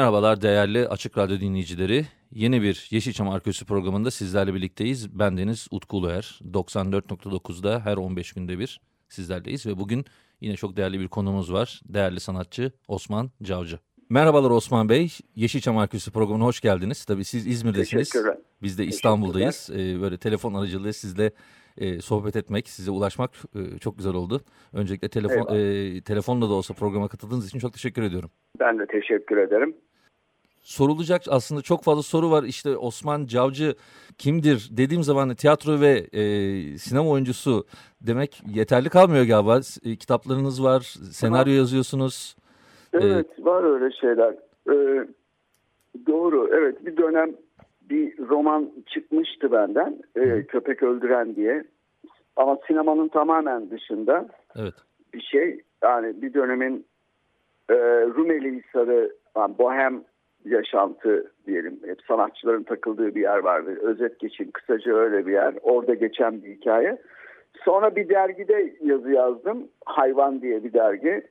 Merhabalar değerli Açık Radyo dinleyicileri. Yeni bir Yeşilçam Arkeolojisi programında sizlerle birlikteyiz. Ben Deniz Utku Uluer. 94.9'da her 15 günde bir sizlerleyiz ve bugün yine çok değerli bir konumuz var. Değerli sanatçı Osman Cavcı. Merhabalar Osman Bey. Yeşilçam Arkeolojisi programına hoş geldiniz. Tabii siz İzmir'desiniz. Biz de İstanbul'dayız. Ee, böyle telefon aracılığı sizle e, sohbet etmek, size ulaşmak e, çok güzel oldu. Öncelikle telefon e, telefonla da olsa programa katıldığınız için çok teşekkür ediyorum. Ben de teşekkür ederim. Sorulacak aslında çok fazla soru var. İşte Osman Cavcı kimdir dediğim zaman tiyatro ve e, sinema oyuncusu demek yeterli kalmıyor galiba. E, kitaplarınız var, senaryo yazıyorsunuz. Evet, ee, var öyle şeyler. Ee, doğru, evet bir dönem bir roman çıkmıştı benden, e, Köpek Öldüren diye. Ama sinemanın tamamen dışında evet. bir şey. Yani bir dönemin e, Rumeli Hisarı, yani Bohem yaşantı diyelim. Hep sanatçıların takıldığı bir yer vardı. Özet geçeyim kısaca öyle bir yer. Orada geçen bir hikaye. Sonra bir dergide yazı yazdım. Hayvan diye bir dergi.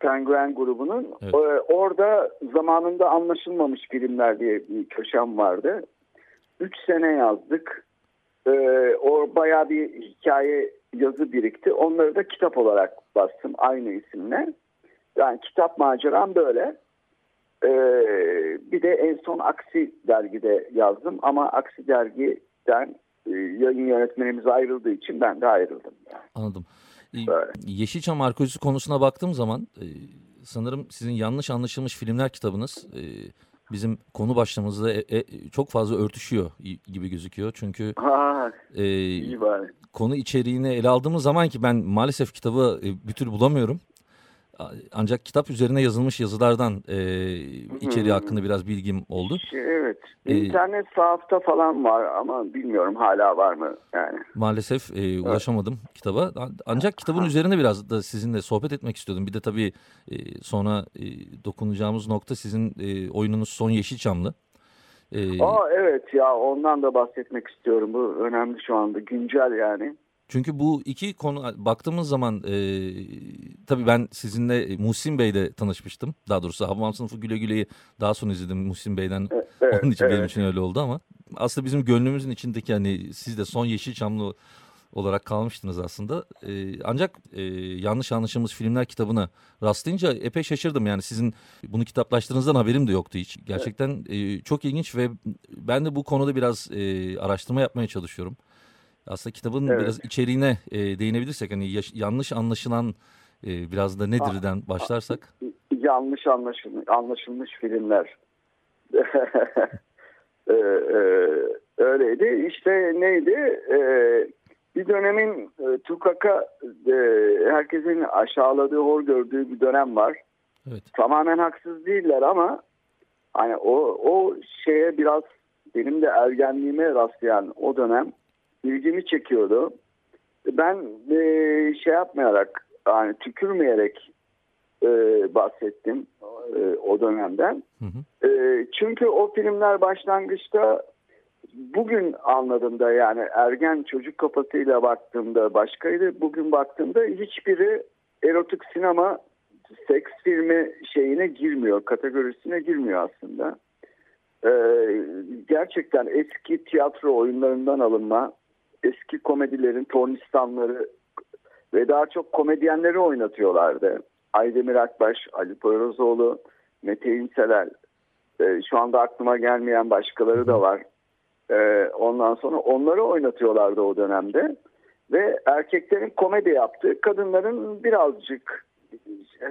Penguen grubunun. Evet. Ee, orada zamanında anlaşılmamış filmler diye bir köşem vardı. Üç sene yazdık. Ee, o bayağı bir hikaye yazı birikti. Onları da kitap olarak bastım aynı isimle. Yani kitap maceram böyle. Ee, bir de en son Aksi dergide yazdım ama Aksi dergiden e, yayın yönetmenimiz ayrıldığı için ben de ayrıldım. Yani. Anladım. Ee, Böyle. Yeşilçam arkeolojisi konusuna baktığım zaman e, sanırım sizin yanlış anlaşılmış filmler kitabınız e, bizim konu başlığımızda e, e, çok fazla örtüşüyor gibi gözüküyor. Çünkü ha, e, konu içeriğini ele aldığımız zaman ki ben maalesef kitabı e, bir tür bulamıyorum. Ancak kitap üzerine yazılmış yazılardan e, içeriği hmm. hakkında biraz bilgim oldu. Evet. Ee, İnternet sahafta falan var ama bilmiyorum hala var mı yani. Maalesef e, ulaşamadım evet. kitaba. Ancak kitabın ha. üzerine biraz da sizinle sohbet etmek istiyordum. Bir de tabii e, sonra e, dokunacağımız nokta sizin e, oyununuz Son Yeşilçamlı. Ee, Aa evet ya ondan da bahsetmek istiyorum. Bu önemli şu anda güncel yani. Çünkü bu iki konu baktığımız zaman e, tabii ben sizinle e, Muhsin Bey'de tanışmıştım. Daha doğrusu Havam Sınıfı Güle Güle'yi daha sonra izledim Muhsin Bey'den. Evet, Onun için evet. benim için öyle oldu ama aslında bizim gönlümüzün içindeki hani siz de son Yeşilçamlı olarak kalmıştınız aslında. E, ancak e, yanlış anlaşılmış filmler kitabına rastlayınca epey şaşırdım. Yani sizin bunu kitaplaştığınızdan haberim de yoktu hiç. Gerçekten e, çok ilginç ve ben de bu konuda biraz e, araştırma yapmaya çalışıyorum. Aslında kitabın evet. biraz içeriğine e, değinebilirsek hani yaş, yanlış anlaşılan e, biraz da nedirden başlarsak. Yanlış anlaşılmış, anlaşılmış filmler. e, e, öyleydi. İşte neydi? E, bir dönemin e, Tukaka e, herkesin aşağıladığı, hor gördüğü bir dönem var. Evet. Tamamen haksız değiller ama hani o, o şeye biraz benim de ergenliğime rastlayan o dönem ilgimi çekiyordu. Ben e, şey yapmayarak, yani tükürmeyerek e, bahsettim e, o dönemden. Hı hı. E, çünkü o filmler başlangıçta bugün anladığımda yani ergen çocuk kafasıyla baktığımda başkaydı. Bugün baktığımda hiçbiri erotik sinema seks filmi şeyine girmiyor, kategorisine girmiyor aslında. Ee, gerçekten eski tiyatro oyunlarından alınma eski komedilerin tornistanları ve daha çok komedyenleri oynatıyorlardı. Aydemir Akbaş, Ali Poyrazoğlu, Mete İnseler, e, şu anda aklıma gelmeyen başkaları da var. E, ondan sonra onları oynatıyorlardı o dönemde. Ve erkeklerin komedi yaptığı, kadınların birazcık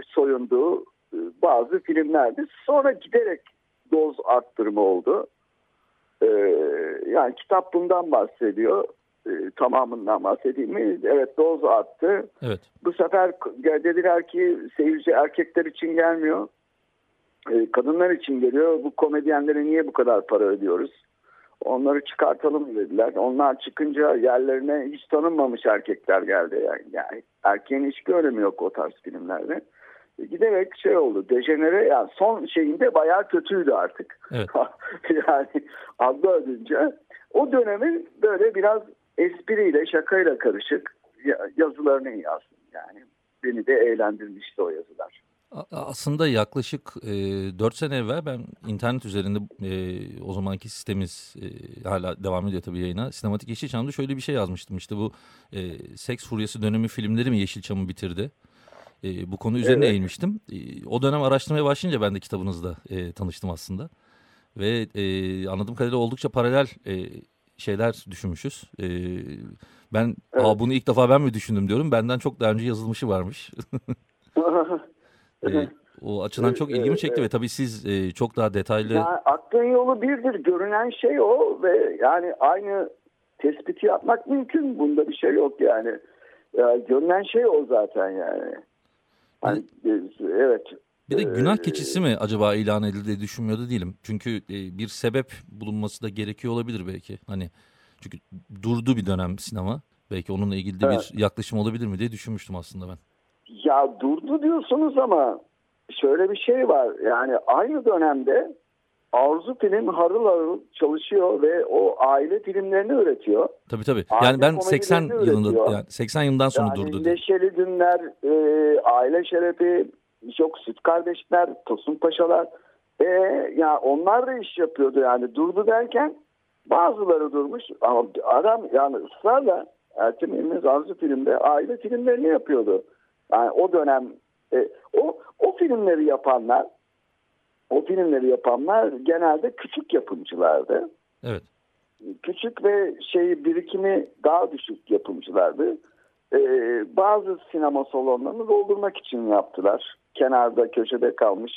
soyunduğu e, bazı filmlerdi. Sonra giderek doz arttırma oldu. E, yani kitap bundan bahsediyor. E, tamamından bahsedeyim mi? Evet doz attı. Evet. Bu sefer dediler ki seyirci erkekler için gelmiyor. E, kadınlar için geliyor. Bu komedyenlere niye bu kadar para ödüyoruz? Onları çıkartalım dediler. Onlar çıkınca yerlerine hiç tanınmamış erkekler geldi. Yani, yani erkeğin hiçbir önemi yok o tarz filmlerde. E, giderek şey oldu dejenere yani son şeyinde bayağı kötüydü artık. Evet. yani adlı ödünce o dönemin böyle biraz espriyle şakayla karışık yazılarını yazdım yani. Beni de eğlendirmişti o yazılar. Aslında yaklaşık e, 4 sene evvel ben internet üzerinde e, o zamanki sistemimiz e, hala devam ediyor tabii yayına. Sinematik Yeşilçam'da şöyle bir şey yazmıştım. İşte bu e, seks furyası dönemi filmleri mi Yeşilçam'ı bitirdi? E, bu konu üzerine evet. eğilmiştim. E, o dönem araştırmaya başlayınca ben de kitabınızda e, tanıştım aslında. Ve e, anladığım kadarıyla oldukça paralel e, şeyler düşünmüşüz. E, ben evet. Aa, bunu ilk defa ben mi düşündüm diyorum. Benden çok daha önce yazılmışı varmış. e, o açıdan çok ilgimi çekti ve tabii siz e, çok daha detaylı... Yani attığın yolu birdir. Görünen şey o ve yani aynı tespiti yapmak mümkün. Bunda bir şey yok yani. Ya, görünen şey o zaten yani. Hani, evet. Bir de günah keçisi mi acaba ilan edildi düşünmüyordu değilim. Çünkü bir sebep bulunması da gerekiyor olabilir belki. Hani çünkü durdu bir dönem sinema. Belki onunla ilgili de evet. bir yaklaşım olabilir mi diye düşünmüştüm aslında ben. Ya durdu diyorsunuz ama şöyle bir şey var. Yani aynı dönemde Arzu Film harıl harıl çalışıyor ve o aile filmlerini üretiyor. Tabii tabii. Aile yani ben 80 yılında yani 80 yılından sonra yani durdu. Neşeli Günler, e, Aile Şerefi, çok Süt Kardeşler, Tosun Paşalar. E, ya onlar da iş yapıyordu yani durdu derken bazıları durmuş ama adam yani ısrarla Ertem İlmez Arzu filmde aile filmlerini yapıyordu. Yani o dönem e, o o filmleri yapanlar o filmleri yapanlar genelde küçük yapımcılardı. Evet. Küçük ve şey birikimi daha düşük yapımcılardı. Ee, bazı sinema salonlarını doldurmak için yaptılar. Kenarda köşede kalmış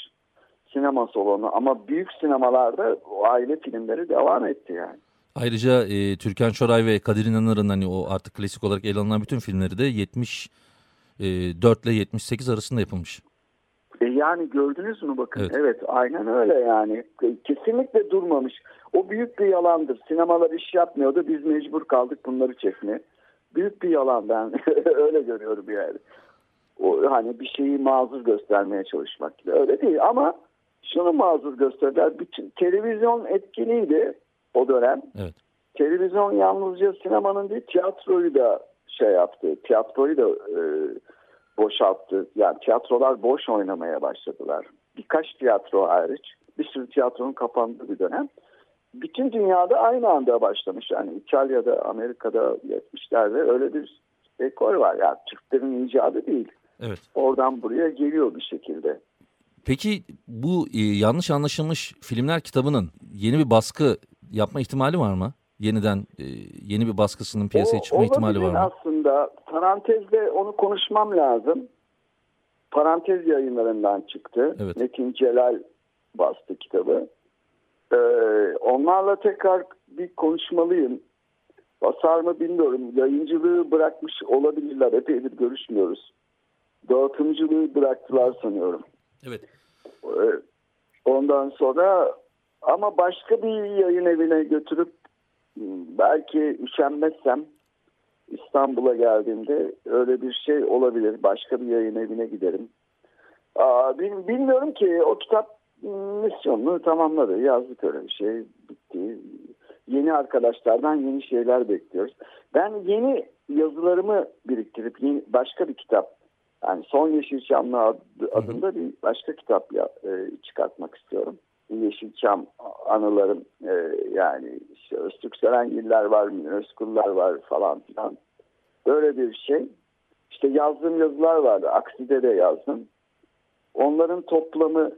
sinema salonu ama büyük sinemalarda o aile filmleri devam etti yani. Ayrıca e, Türkan Şoray ve Kadir İnanır'ın hani o artık klasik olarak ele alınan bütün filmleri de 74 e, ile 78 arasında yapılmış. E yani gördünüz mü bakın evet. evet aynen öyle yani kesinlikle durmamış. O büyük bir yalandır. Sinemalar iş yapmıyordu biz mecbur kaldık bunları çekmeye. Büyük bir yalan ben öyle görüyorum yani. O hani bir şeyi mazur göstermeye çalışmak gibi öyle değil ama şunu mazur gösterdiler. Bütün televizyon etkiliydi o dönem. Evet. Televizyon yalnızca sinemanın değil tiyatroyu da şey yaptı. Tiyatroyu da e, boşalttı. Yani tiyatrolar boş oynamaya başladılar. Birkaç tiyatro hariç bir sürü tiyatronun kapandığı bir dönem. Bütün dünyada aynı anda başlamış. Yani İtalya'da, Amerika'da 70'lerde öyle bir ekol var. Yani Türklerin icadı değil. Evet. Oradan buraya geliyor bir şekilde. Peki bu e, yanlış anlaşılmış filmler kitabının yeni bir baskı yapma ihtimali var mı? Yeniden e, yeni bir baskısının piyasaya çıkma ihtimali var mı? aslında. Parantezde onu konuşmam lazım. Parantez yayınlarından çıktı. Evet. Metin Celal bastı kitabı. Ee, onlarla tekrar bir konuşmalıyım. Basar mı bilmiyorum. Yayıncılığı bırakmış olabilirler. Epeydir görüşmüyoruz. Dağıtımcılığı bıraktılar sanıyorum. Evet. Ee, ondan sonra ama başka bir yayın evine götürüp belki üşenmezsem İstanbul'a geldiğimde öyle bir şey olabilir. Başka bir yayın evine giderim. Aa, bilmiyorum ki o kitap misyonunu tamamladı. Yazdık öyle bir şey. Bitti. Yeni arkadaşlardan yeni şeyler bekliyoruz. Ben yeni yazılarımı biriktirip yeni, başka bir kitap yani Son Yeşilçamlı adında bir başka kitap ya, e, çıkartmak istiyorum. Yeşilçam anılarım e, yani işte Öztürk Serengiller var, Özkullar var falan filan. Böyle bir şey. İşte yazdığım yazılar vardı. Akside de yazdım. Onların toplamı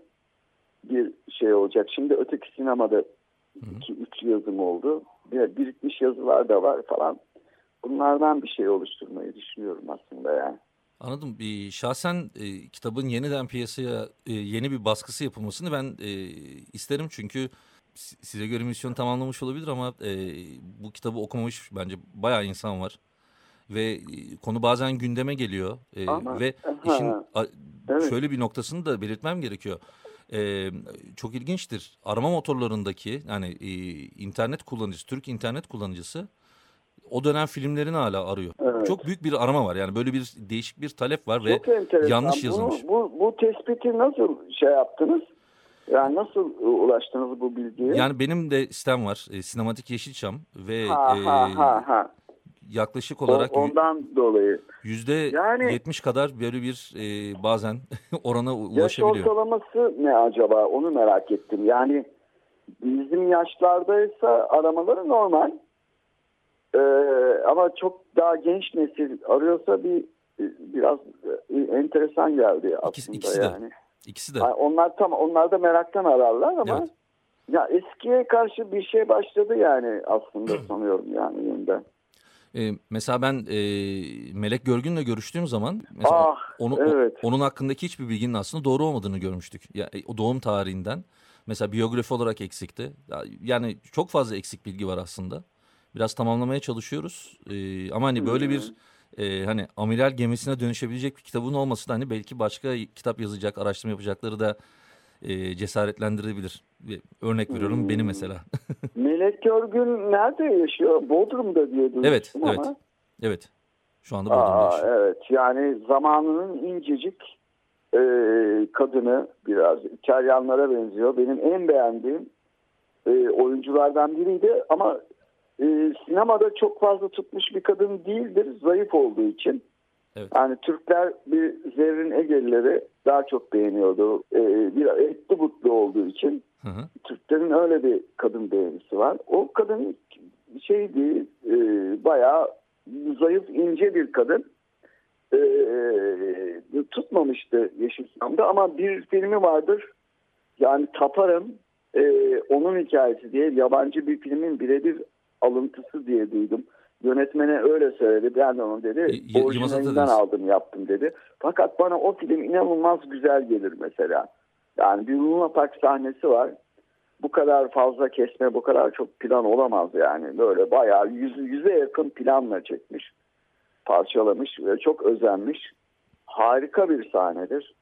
bir şey olacak. Şimdi öteki sinemada iki üç yazım oldu. Bir, birikmiş yazılar da var falan. Bunlardan bir şey oluşturmayı düşünüyorum aslında yani. Anladım. Ee, şahsen e, kitabın yeniden piyasaya e, yeni bir baskısı yapılmasını ben e, isterim çünkü size göre misyon tamamlamış olabilir ama e, bu kitabı okumamış bence bayağı insan var. Ve e, konu bazen gündeme geliyor. E, Ama- ve Aha. işin a- Evet. şöyle bir noktasını da belirtmem gerekiyor. E, çok ilginçtir. Arama motorlarındaki yani e, internet kullanıcısı, Türk internet kullanıcısı o dönem filmlerini hala arıyor. Evet. Çok büyük bir arama var. Yani böyle bir değişik bir talep var ve Çok yanlış Bunu- yazılmış. Bu, bu, tespiti nasıl şey yaptınız? Yani nasıl ulaştınız bu bilgiye? Yani benim de sitem var. E, Sinematik Yeşilçam ve ha, e, ha, ha, ha. yaklaşık O- olarak yü- ondan dolayı. yüzde Yani- 70 kadar böyle bir e, bazen orana u- Yaş ulaşabiliyor. ortalaması ne acaba? Onu merak ettim. Yani bizim yaşlardaysa aramaları normal. Ee, ama çok daha genç nesil arıyorsa bir biraz e, enteresan geldi aslında İkisi- ikisi de. yani. İkisi de. Yani onlar tam onlar da meraktan ararlar ama Evet. ya eskiye karşı bir şey başladı yani aslında sanıyorum yani yeniden. E, mesela ben e, Melek Görgün'le görüştüğüm zaman mesela Ah, onu, o- evet. onun hakkındaki hiçbir bilginin aslında doğru olmadığını görmüştük. Ya, e, o doğum tarihinden mesela biyografi olarak eksikti. Ya- Yani çok fazla eksik bilgi var aslında. Biraz tamamlamaya çalışıyoruz. E, ama hani böyle bir e, hani amiral gemisine dönüşebilecek bir kitabın olması da hani belki başka kitap yazacak, araştırma yapacakları da e, cesaretlendirebilir. Bir örnek veriyorum beni mesela. Melek Görgün nerede yaşıyor? Bodrum'da diye duymuştum evet, ama. evet. Evet. Şu anda Bodrum'da Aa, yaşıyor. evet yani zamanının incecik e, kadını biraz İtalyanlara benziyor. Benim en beğendiğim e, oyunculardan biriydi ama e, sinemada çok fazla tutmuş bir kadın değildir zayıf olduğu için. Evet. Yani Türkler bir Zerrin Egelileri daha çok beğeniyordu. E, bir etli butlu olduğu için. Hı hı. Türklerin öyle bir kadın beğenisi var. O kadın şeydi e, bayağı zayıf ince bir kadın. E, tutmamıştı Yeşilçam'da ama bir filmi vardır. Yani Taparım e, onun hikayesi diye yabancı bir filmin birebir alıntısı diye duydum. Yönetmene öyle söyledi. Ben de onu dedi. Y- Orijinalinden aldım yaptım dedi. Fakat bana o film inanılmaz güzel gelir mesela. Yani bir Luna Park sahnesi var. Bu kadar fazla kesme, bu kadar çok plan olamaz yani. Böyle bayağı yüz, yüze yakın planla çekmiş. Parçalamış ve çok özenmiş. Harika bir sahnedir.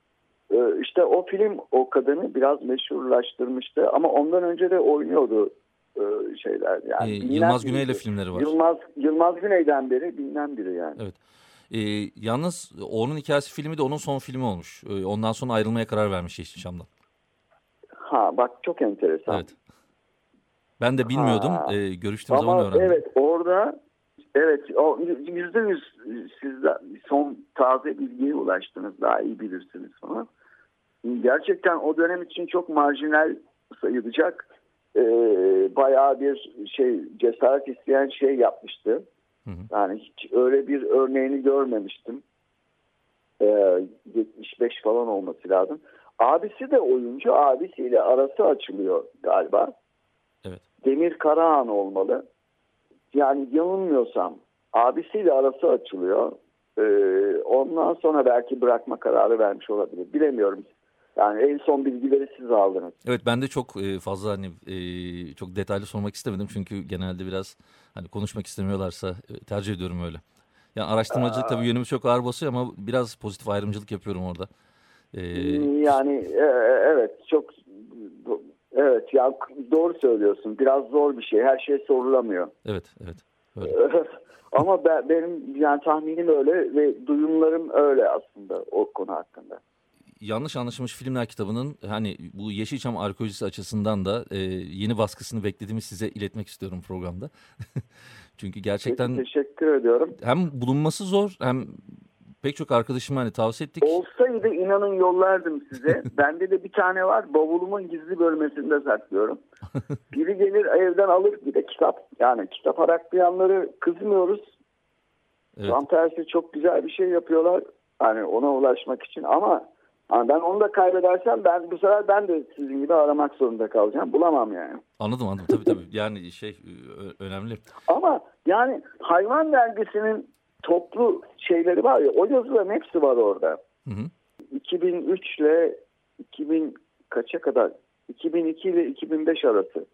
Ee, işte o film o kadını biraz meşhurlaştırmıştı. Ama ondan önce de oynuyordu e, şeyler. Yani Ee, Yılmaz Güney'le biriydi. filmleri var. Yılmaz, Yılmaz Güney'den beri bilinen biri yani. Evet. Ee, yalnız onun hikayesi filmi de onun son filmi olmuş. Ee, ondan sonra ayrılmaya karar vermiş Yeşilçam'dan. Ha bak çok enteresan. Evet. Ben de bilmiyordum. Ha. Ee, görüştüğüm zaman Ama öğrendim. evet orada evet o yüzde yüz siz de son taze bilgiye ulaştınız daha iyi bilirsiniz falan. Gerçekten o dönem için çok marjinal sayılacak e, bayağı bir şey cesaret isteyen şey yapmıştı. Hı hı. Yani hiç öyle bir örneğini görmemiştim. E, 75 falan olması lazım. Abisi de oyuncu. Abisiyle arası açılıyor galiba. Evet. Demir Karahan olmalı. Yani yanılmıyorsam abisiyle arası açılıyor. Ee, ondan sonra belki bırakma kararı vermiş olabilir. Bilemiyorum. Yani en son bilgileri siz aldınız. Evet ben de çok e, fazla hani e, çok detaylı sormak istemedim çünkü genelde biraz hani konuşmak istemiyorlarsa e, tercih ediyorum öyle. Yani araştırmacılık tabii yönümü çok ağır basıyor ama biraz pozitif ayrımcılık yapıyorum orada. Ee, Yani evet çok evet ya doğru söylüyorsun. Biraz zor bir şey. Her şey sorulamıyor. evet evet. Öyle. Ama ben, benim yani tahminim öyle ve duyumlarım öyle aslında o konu hakkında. Yanlış anlaşılmış filmler kitabının hani bu Yeşilçam arkeolojisi açısından da e, yeni baskısını beklediğimi size iletmek istiyorum programda. Çünkü gerçekten teşekkür ediyorum. hem bulunması zor hem pek çok arkadaşıma hani tavsiye ettik. Olsaydı inanın yollardım size. Bende de bir tane var. Bavulumun gizli bölmesinde saklıyorum. Biri gelir evden alır bir de kitap. Yani kitap araklayanları kızmıyoruz. Evet. Tam tersi çok güzel bir şey yapıyorlar. Hani ona ulaşmak için ama hani ben onu da kaybedersem ben bu sefer ben de sizin gibi aramak zorunda kalacağım. Bulamam yani. Anladım anladım tabii tabii yani şey ö- önemli. Ama yani hayvan dergisinin toplu şeyleri var ya o yazıların hepsi var orada. Hı hı. 2003 ile 2000 kaça kadar 2002 ile 2005 arası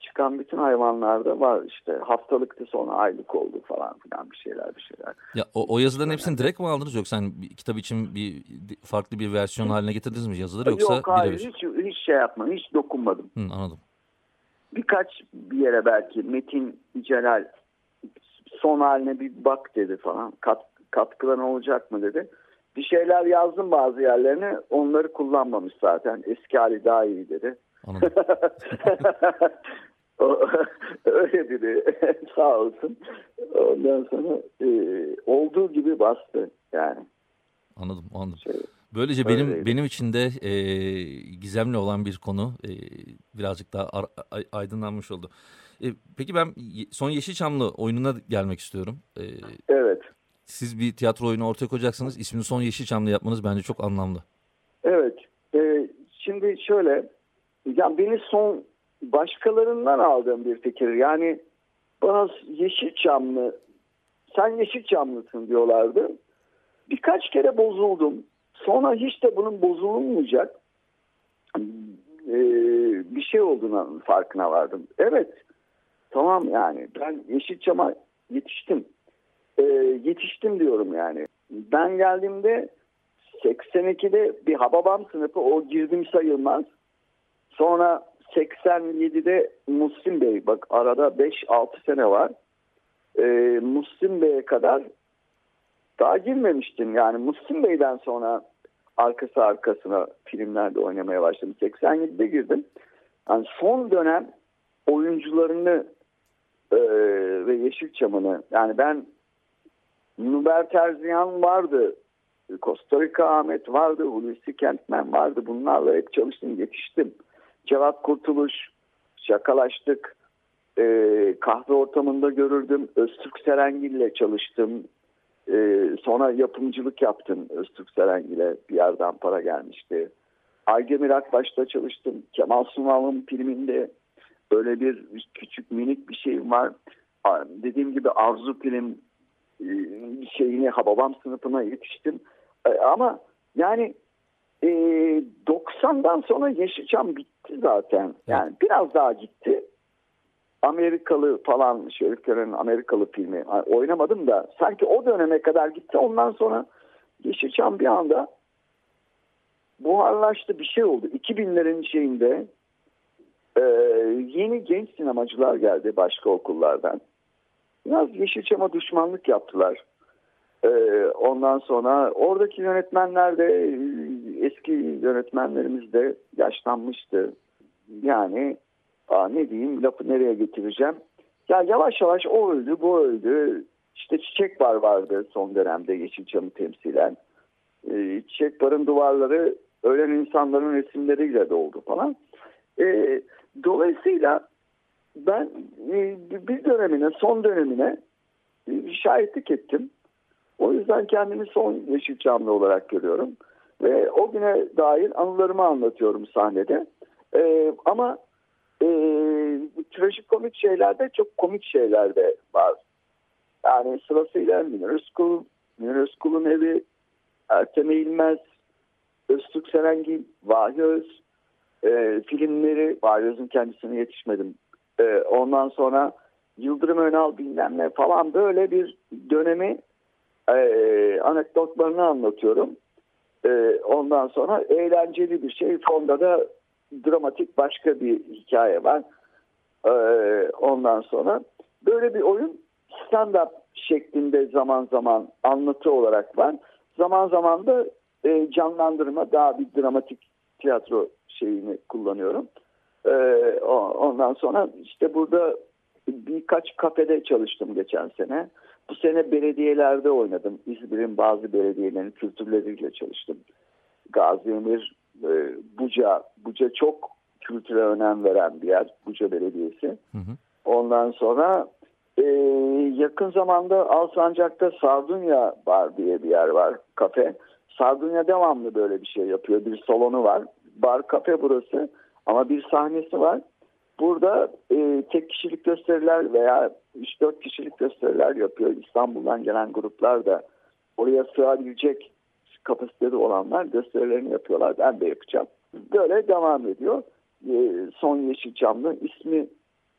çıkan bütün hayvanlarda var işte haftalıktı sonra aylık oldu falan filan bir şeyler bir şeyler. Ya o, o yazıların hepsini direkt mi aldınız yoksa hani bir, kitap için bir farklı bir versiyon haline getirdiniz mi yazıları yoksa Yok hayır birebir? hiç, hiç şey yapmadım hiç dokunmadım. Hı, anladım. Birkaç bir yere belki Metin Celal son haline bir bak dedi falan Kat, katkıdan olacak mı dedi. Bir şeyler yazdım bazı yerlerine onları kullanmamış zaten eski hali daha iyi dedi. Öyle dedi sağ olsun. Ondan sonra e, olduğu gibi bastı yani. Anladım, anladım. Şey, Böylece benim Öyleydi. benim için de e, gizemli olan bir konu e, birazcık daha ar- ay- aydınlanmış oldu. E, peki ben son Yeşilçamlı oyununa gelmek istiyorum. E, evet. siz bir tiyatro oyunu ortaya koyacaksınız. İsmini son Yeşilçamlı yapmanız bence çok anlamlı. Evet. Ee, şimdi şöyle ya beni son başkalarından aldığım bir fikir. Yani bana Yeşilçamlı sen Yeşilçamlısın diyorlardı. Birkaç kere bozuldum. Sonra hiç de bunun bozulmayacak ee, bir şey olduğuna farkına vardım. Evet. Tamam yani ben Yeşilçam'a yetiştim. Ee, yetiştim diyorum yani. Ben geldiğimde 82'de bir Hababam sınıfı o girdim sayılmaz. Sonra 87'de Muslim Bey bak arada 5-6 sene var. Ee, Muslim Bey'e kadar daha girmemiştim. Yani Muslim Bey'den sonra arkası arkasına filmlerde oynamaya başladım. 87'de girdim. Yani son dönem oyuncularını e, ve Yeşilçam'ını yani ben Nuber Terziyan vardı. Costa Rica Ahmet vardı. Hulusi Kentmen vardı. Bunlarla hep çalıştım, yetiştim. Cevat Kurtuluş, şakalaştık. Ee, kahve ortamında görürdüm. Öztürk Serengil'le çalıştım. Ee, sonra yapımcılık yaptım Öztürk Serengil'e. Bir yerden para gelmişti. Aydemir Akbaş'ta çalıştım. Kemal Sunal'ın filminde böyle bir küçük minik bir şey var. Dediğim gibi Arzu film e, şeyini Hababam sınıfına yetiştim. E, Ama yani e, 90'dan sonra Yeşilçam bitti zaten. Yani biraz daha gitti. Amerikalı falan Şerif Kören'in Amerikalı filmi oynamadım da sanki o döneme kadar gitti. Ondan sonra Yeşilçam bir anda buharlaştı bir şey oldu. 2000'lerin şeyinde e, yeni genç sinemacılar geldi başka okullardan. Biraz Yeşilçam'a düşmanlık yaptılar. Ee, ondan sonra oradaki yönetmenler de e, eski yönetmenlerimiz de yaşlanmıştı. Yani aa, ne diyeyim lafı nereye getireceğim. Ya yavaş yavaş o öldü bu öldü. İşte Çiçek Bar vardı son dönemde Yeşilçam'ı temsilen. Ee, Çiçek Bar'ın duvarları ölen insanların resimleriyle doldu falan. Ee, dolayısıyla ben e, bir dönemine, son dönemine e, şahitlik ettim. O yüzden kendimi son Yeşilçamlı olarak görüyorum. Ve o güne dair anılarımı anlatıyorum sahnede. E, ama e, trajikomik şeylerde çok komik şeyler de var. Yani sırasıyla Münir Özkul, Münir Özkul'un evi, Ertem Eğilmez, Öztürk Serengil, Vahi Öz, e, filmleri, Vahi Öz'ün kendisine yetişmedim. E, ondan sonra Yıldırım Önal bilmem ne falan böyle bir dönemi e, anekdotlarını anlatıyorum. E, ondan sonra eğlenceli bir şey. Fonda da dramatik başka bir hikaye var. E, ondan sonra böyle bir oyun stand-up şeklinde zaman zaman anlatı olarak var. Zaman zaman da e, canlandırma daha bir dramatik tiyatro şeyini kullanıyorum. E, ondan sonra işte burada birkaç kafede çalıştım geçen sene. Bu sene belediyelerde oynadım. İzmir'in bazı belediyelerinin kültürleriyle çalıştım. Gazi Emir, e, Buca. Buca çok kültüre önem veren bir yer. Buca Belediyesi. Hı hı. Ondan sonra e, yakın zamanda Alsancak'ta Sardunya Bar diye bir yer var. Kafe. Sardunya devamlı böyle bir şey yapıyor. Bir salonu var. Bar kafe burası. Ama bir sahnesi var. Burada e, tek kişilik gösteriler veya 3-4 kişilik gösteriler yapıyor. İstanbul'dan gelen gruplar da oraya sığabilecek kapasitede olanlar gösterilerini yapıyorlar. Ben de yapacağım. Böyle devam ediyor. E, Son Yeşilçamlı ismi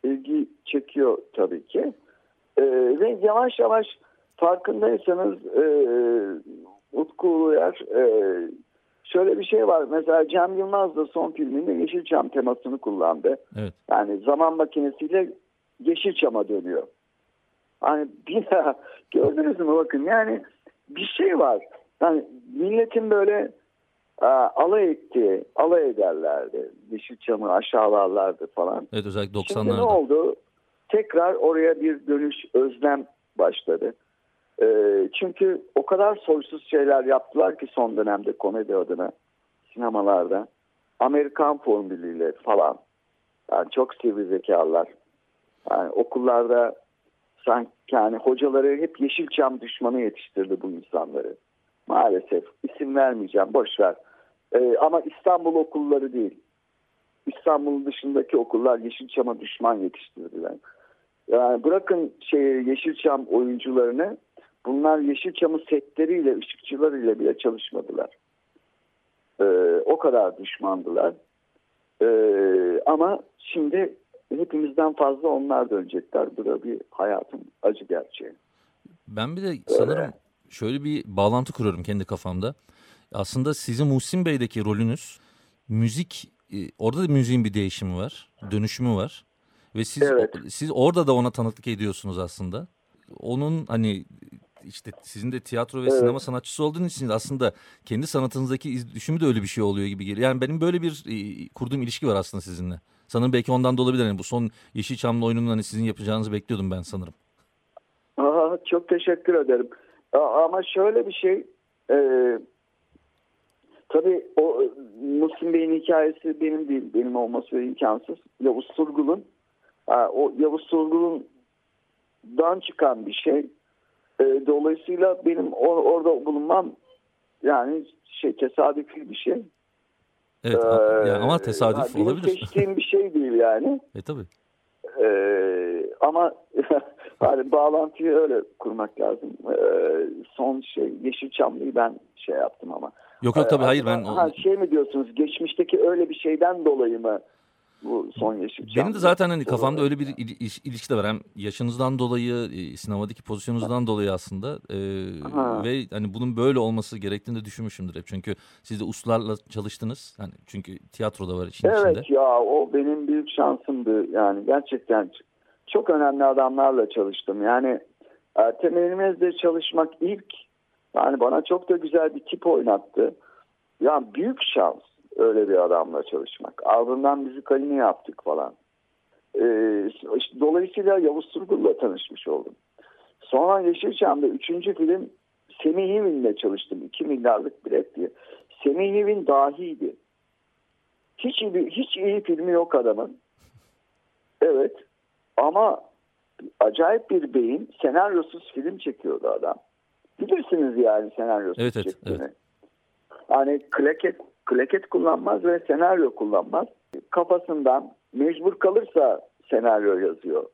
ilgi çekiyor tabii ki. E, ve yavaş yavaş farkındaysanız e, Utku Uluyer e, şöyle bir şey var. Mesela Cem Yılmaz da son filminde Yeşilçam temasını kullandı. Evet. Yani zaman makinesiyle Yeşilçam'a dönüyor. Hani bir daha gördünüz mü bakın yani bir şey var. Yani milletin böyle a, alay ettiği, alay ederlerdi. Yeşilçam'ı aşağılarlardı falan. Evet özellikle Şimdi ne 90'larda. oldu? Tekrar oraya bir dönüş, özlem başladı. Ee, çünkü o kadar soysuz şeyler yaptılar ki son dönemde komedi adına sinemalarda. Amerikan formülüyle falan. Yani çok sivri zekalılar. Yani okullarda sanki yani hocaları hep Yeşilçam düşmanı yetiştirdi bu insanları. Maalesef isim vermeyeceğim boş ver. Ee, ama İstanbul okulları değil. İstanbul'un dışındaki okullar Yeşilçam'a düşman yetiştirdiler. Yani bırakın şey Yeşilçam oyuncularını bunlar Yeşilçam'ın setleriyle, ışıkçılarıyla bile çalışmadılar. Ee, o kadar düşmandılar. Ee, ama şimdi hepimizden fazla onlar dönecekler. Bu da bir hayatın acı gerçeği. Ben bir de sanırım şöyle bir bağlantı kuruyorum kendi kafamda. Aslında sizin Muhsin Bey'deki rolünüz müzik e, orada da müziğin bir değişimi var, dönüşümü var. Ve siz Evet. siz orada da ona tanıklık ediyorsunuz aslında. Onun hani işte sizin de tiyatro ve Evet. sinema sanatçısı olduğunuz için aslında kendi sanatınızdaki iz düşümü de öyle bir şey oluyor gibi geliyor. Yani benim böyle bir e, kurduğum ilişki var aslında sizinle. Sanırım belki ondan da olabilir. Yani bu son Yeşilçamlı oyunun hani sizin yapacağınızı bekliyordum ben sanırım. Aha, çok teşekkür ederim. Ama şöyle bir şey, e, tabii o Muhsin Bey'in hikayesi benim değil, benim olması imkansız. Yavuz Turgul'un, ha, o Yavuz Turgul'undan çıkan bir şey. E, dolayısıyla benim or- orada bulunmam yani şey tesadüfi bir şey. Evet Ee, yani ama tesadüf benim olabilir. seçtiğim bir şey değil yani. E tabii. Ee, ama hani bağlantıyı öyle kurmak lazım. Ee, son şey Yeşilçamlı'yı ben şey yaptım ama. Yok yok tabii Ee, hayır ben ha, şey mi diyorsunuz geçmişteki öyle bir şeyden dolayı mı bu son Yeşilçamlı? benim de zaten hani kafamda öyle bir il- il- ilişki de var. Hem yaşınızdan dolayı, e, sinemadaki pozisyonunuzdan dolayı aslında e, Ha. ve hani bunun böyle olması gerektiğini de düşünmüşümdür hep. Çünkü siz de ustalarla çalıştınız. Hani çünkü tiyatro da var işin Evet içinde. ya o benim büyük şansımdı. Yani gerçekten çok önemli adamlarla çalıştım. Yani e, temelimizde çalışmak ilk yani bana çok da güzel bir tip oynattı. Ya büyük şans öyle bir adamla çalışmak. Ardından müzikalini yaptık falan. Ee, işte dolayısıyla Yavuz Turgul'la tanışmış oldum. Sonra Yeşilçam'da üçüncü film Semih Hivin'le çalıştım. 2 milyarlık bilet diye. Semih Hivin dahiydi. Hiç iyi, hiç iyi filmi yok adamın. Evet. Ama acayip bir beyin senaryosuz film çekiyordu adam. Bilirsiniz yani senaryosuz Evet, evet, çektiğini. Yani klaket, klaket kullanmaz ve senaryo kullanmaz. Kafasından mecbur kalırsa senaryo yazıyor.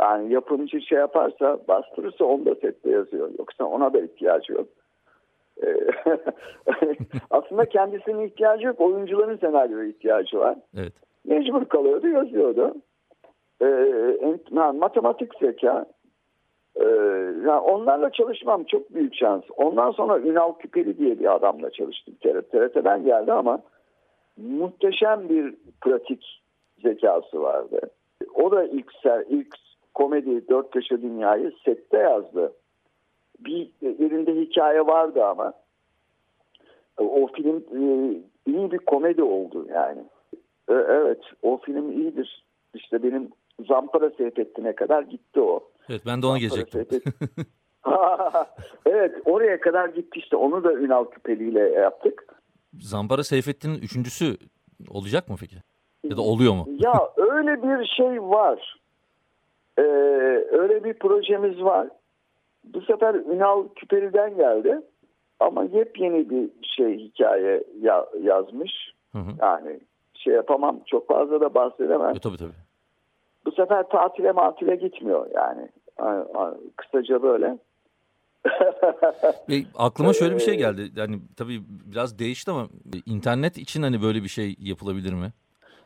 Yani yapımcı şey yaparsa bastırırsa onu da sette yazıyor. Yoksa ona da ihtiyacı yok. Ee, Aslında kendisinin ihtiyacı yok. Oyuncuların senaryoya ihtiyacı var. Evet. Mecbur kalıyordu, yazıyordu. Ee, matematik zeka. Ee, yani onlarla çalışmam çok büyük şans. Ondan sonra Ünal Küpeli diye bir adamla çalıştım. TRT, TRT'den geldi ama muhteşem bir pratik zekası vardı. O da ilk ser, ilk komedi Dört Köşe Dünyayı sette yazdı. Bir elinde hikaye vardı ama o film e, iyi bir komedi oldu yani. E, Evet o film iyidir. İşte benim Zampara Seyfettin'e kadar gitti o. Evet ben de ona gelecektim. Evet oraya kadar gitti işte onu da Ünal Küpeli ile yaptık. Zampara Seyfettin'in üçüncüsü olacak mı peki? Ya da oluyor mu? Ya öyle bir şey var. Ee, öyle bir projemiz var. Bu sefer Ünal Küpeli'den geldi. Ama yepyeni bir şey hikaye ya- yazmış. Hı hı. Yani şey yapamam çok fazla da bahsedemem. E, tabii tabii. Bu sefer tatile matile gitmiyor yani. Kısaca böyle. Ve aklıma şöyle bir şey Ee, geldi. Yani tabii biraz değişti ama internet için hani böyle bir şey yapılabilir mi?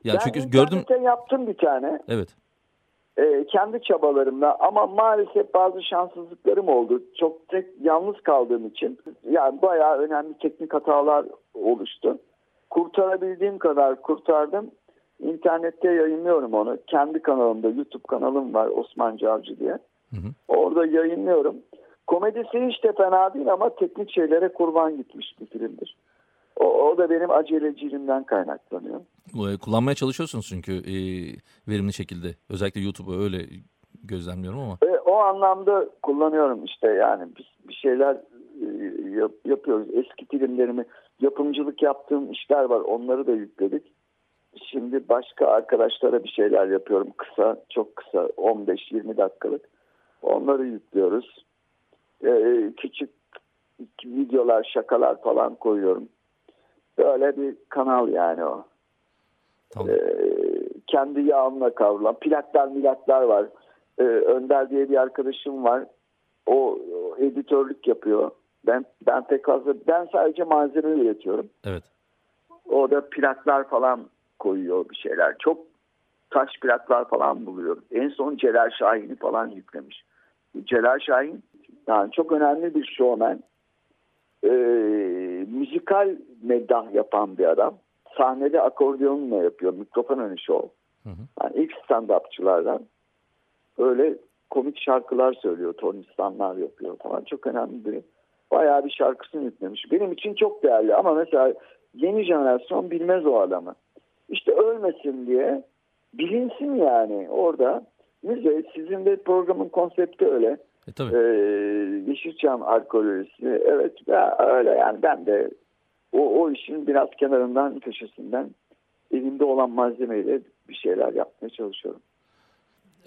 Yani ben çünkü gördüm yaptım bir tane. evet. e, kendi çabalarımla ama maalesef bazı şanssızlıklarım oldu. Çok tek yalnız kaldığım için yani bayağı önemli teknik hatalar oluştu. Kurtarabildiğim kadar kurtardım. İnternette yayınlıyorum onu. Kendi kanalımda YouTube kanalım var Osman Cavcı diye. Hı hı. Orada yayınlıyorum. Komedisi hiç de fena değil ama teknik şeylere kurban gitmiş bir filmdir. O, o da benim aceleciliğimden kaynaklanıyor. Kullanmaya çalışıyorsunuz çünkü e, verimli şekilde. Özellikle YouTube'u öyle gözlemliyorum ama. E, o anlamda kullanıyorum işte yani bir, bir şeyler e, yap, yapıyoruz. Eski filmlerimi yapımcılık yaptığım işler var onları da yükledik. Şimdi başka arkadaşlara bir şeyler yapıyorum kısa çok kısa 15-20 dakikalık. Onları yüklüyoruz. Ee, küçük videolar şakalar falan koyuyorum. Böyle bir kanal yani o. Tamam. Ee, kendi yağımla kavrulan plaklar milaklar var. Ee, Önder diye bir arkadaşım var. O, o editörlük yapıyor. Ben ben pek fazla ben sadece malzeme üretiyorum. Evet. O da plaklar falan koyuyor bir şeyler. Çok taş plaklar falan buluyor. En son Celal Şahin'i falan yüklemiş. Celal Şahin yani çok önemli bir showman. Ee, müzikal meddah yapan bir adam. Sahnede akordeonla yapıyor. Mikrofon önü show. Hı hı. Yani ilk stand-upçılardan. Öyle komik şarkılar söylüyor. Tornistanlar yapıyor falan. Çok önemli bir bayağı bir şarkısını yüklemiş. Benim için çok değerli ama mesela yeni jenerasyon bilmez o adamı. İşte ölmesin diye bilinsin yani orada. Müze sizin de programın konsepti öyle. E, tabii. Ee, Yeşilçam arkeolojisi. Evet ya, öyle yani ben de o, o işin biraz kenarından köşesinden elimde olan malzemeyle bir şeyler yapmaya çalışıyorum.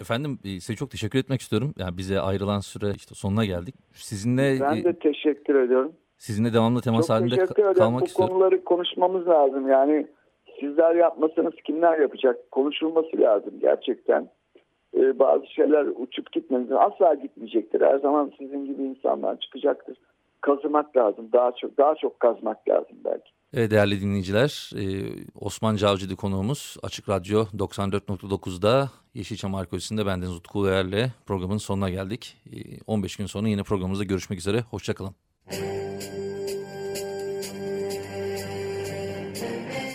Efendim e, size çok teşekkür etmek istiyorum. Yani bize ayrılan süre işte sonuna geldik. Sizinle Ben de teşekkür ediyorum. Sizinle devamlı temas çok halinde ka kalmak Bu istiyorum. Bu konuları konuşmamız lazım. Yani sizler yapmasanız kimler yapacak? Konuşulması lazım gerçekten. Ee, bazı şeyler uçup gitmeniz asla gitmeyecektir. Her zaman sizin gibi insanlar çıkacaktır. Kazımak lazım. Daha çok daha çok kazmak lazım belki. Evet değerli dinleyiciler, e, Osman Cavcı'dı konuğumuz. Açık Radyo 94.9'da Yeşilçam Arkeolojisi'nde bendeniz Utku Uyar'le programın sonuna geldik. 15 gün sonra yine programımızda görüşmek üzere. Hoşçakalın.